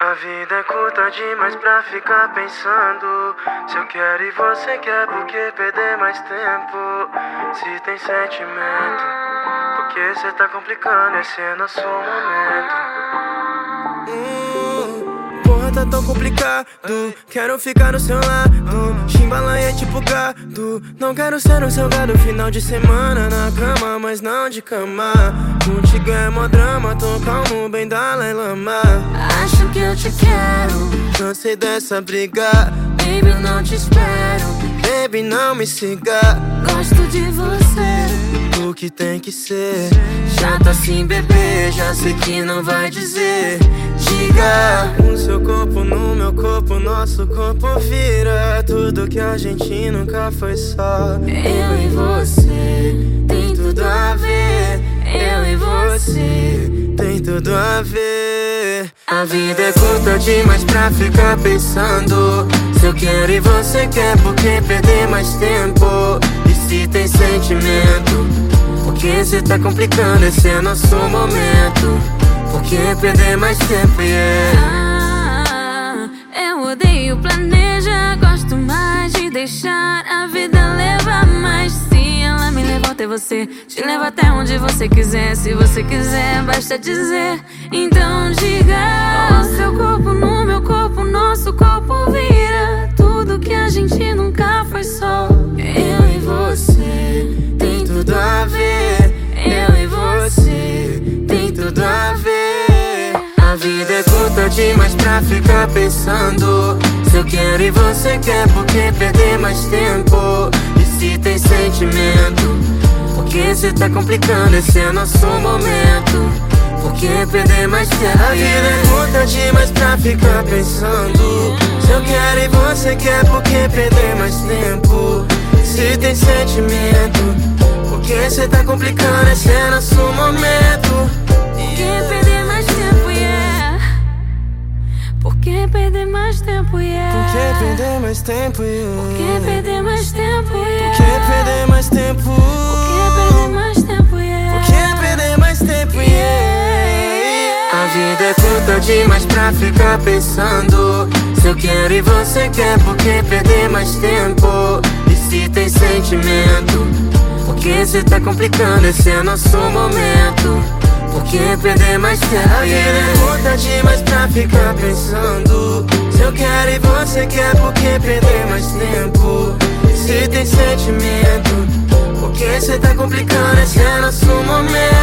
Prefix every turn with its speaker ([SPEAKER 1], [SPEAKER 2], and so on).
[SPEAKER 1] A vida é curta demais pra ficar pensando Se eu quero e você quer, por que perder mais tempo? Se tem sentimento, por que cê tá complicando? Esse é nosso momento
[SPEAKER 2] hum, tá tão complicado. Quero ficar no seu lado. Chimbalanha é tipo gato. Não quero ser um seu gado. Final de semana na cama, mas não de cama. Contigo é mó drama. Tô calmo, bem Dalai Lama.
[SPEAKER 3] Acho que eu te quero.
[SPEAKER 2] Cansei dessa briga.
[SPEAKER 3] Baby, eu não te espero.
[SPEAKER 2] Baby, não me siga.
[SPEAKER 3] Gosto de você.
[SPEAKER 2] O que tem que ser? Já tá assim, bebê Já sei que não vai dizer Diga O seu corpo no meu corpo Nosso corpo vira. Tudo que a gente nunca foi só.
[SPEAKER 3] Eu e você Tem tudo a ver. Eu e você
[SPEAKER 2] Tem tudo a ver. A vida é curta demais pra ficar pensando. Se eu quero e você quer Por que perder mais tempo? E se tem sentimento? Por que cê tá complicando? Esse é nosso momento Por que perder mais tempo? Yeah.
[SPEAKER 3] Ah, eu odeio planejar Gosto mais de deixar a vida levar Mas se ela me levou até você Te leva até onde você quiser Se você quiser, basta dizer Então diga O seu corpo no meu corpo Nosso corpo vira
[SPEAKER 2] demais pra ficar pensando Se eu quero e você quer Por que perder mais tempo? E se tem sentimento? Por que cê tá complicando? Esse é nosso momento por que perder mais tempo? A vida é curta demais pra ficar pensando Se eu quero e você quer, por que perder mais tempo? Se tem sentimento Por que cê tá complicando? Esse é nosso momento
[SPEAKER 3] Por que perder que perder mais tempo, yeah?
[SPEAKER 2] Por que perder mais tempo, yeah?
[SPEAKER 3] Por que perder mais tempo?
[SPEAKER 2] Por que perder mais tempo,
[SPEAKER 3] yeah?
[SPEAKER 2] Por que perder mais tempo, yeah? A vida é curta demais pra ficar pensando Se eu quero e você quer, por que perder mais tempo? E se tem sentimento? Por que cê tá complicando? Esse é nosso momento Por que perder mais tempo? A vida é curta demais pra ficar pensando Se eu quero e você quer, por que perder mais tempo? Se tem sentimento Por que cê tá complicando? Esse é nosso momento